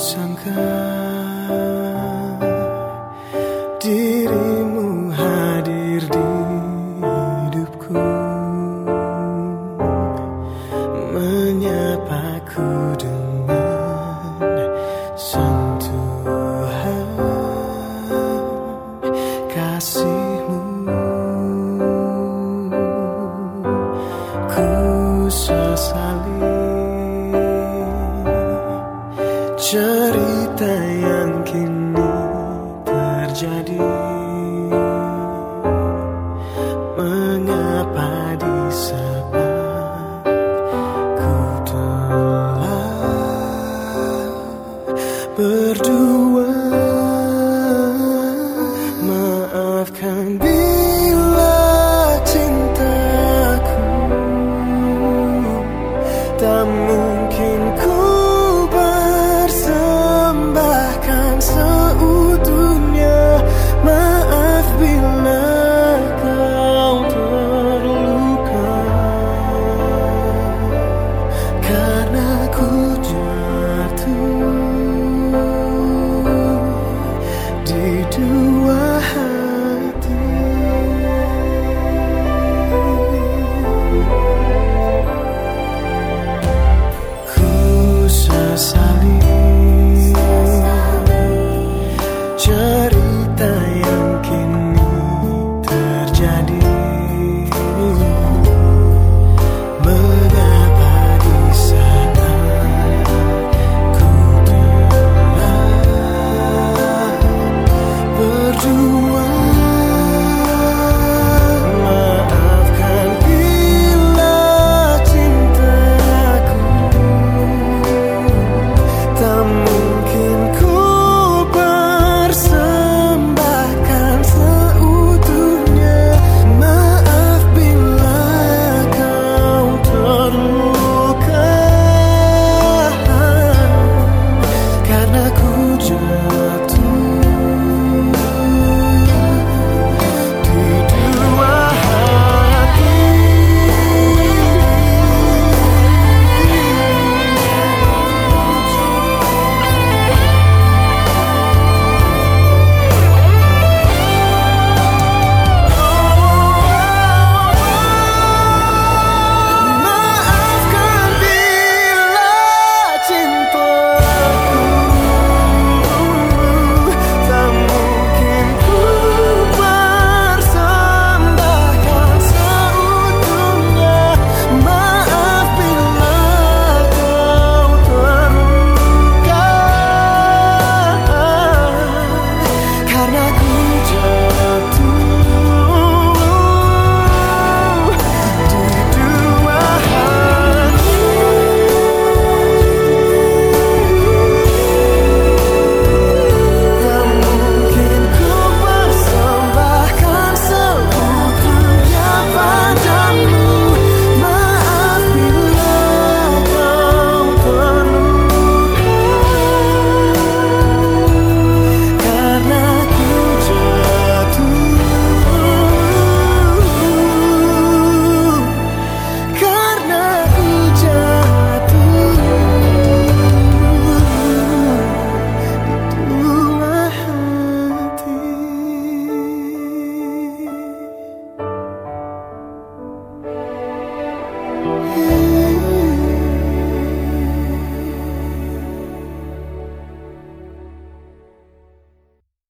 sangka dirimu hadir di hidupku. Menyapaku dengan sentuhan kasihmu cerita yang kini terjadi. Mengapa di saat ku telah berdua to us.